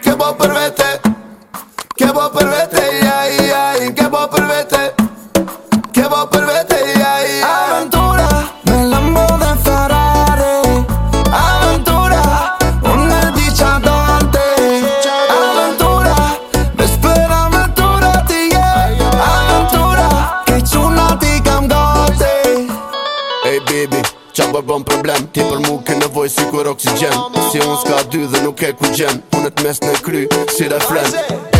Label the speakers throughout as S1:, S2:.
S1: Kebap pervete, kebap pervete ya
S2: qa po bërë problem Ti për mu ke nevoj si kur oksigen Si unë s'ka dy dhe nuk e ku gjen Punët mes në kry, si refren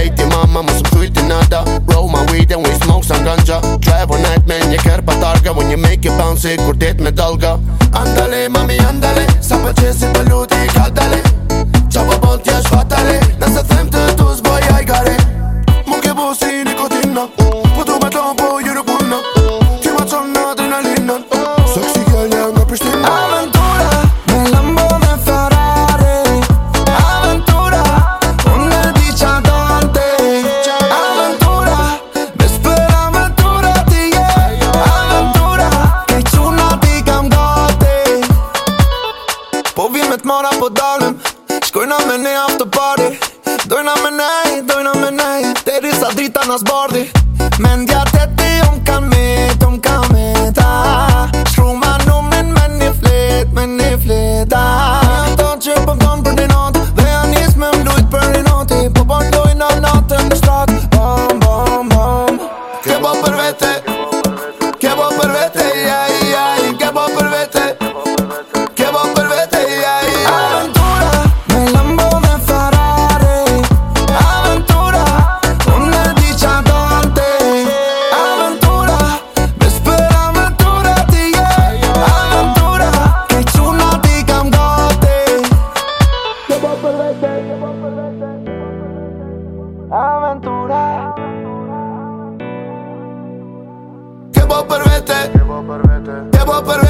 S2: Ej ti mama, mësë më kujti nada Roll my weed and we smoke some ganja Drive one night man, një kerë pa targa Unë një make it bouncy, kur det me dalga Andale, mami, andale Sa pa
S3: të mora po dalim Shkojna me ne after party Dojna me nej, dojna me nej Teri sa drita nas bardi Mendja tete
S1: aventura. Que vos pervete, que vos pervete.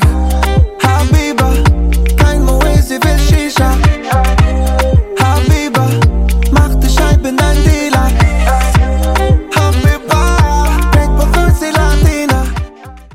S4: high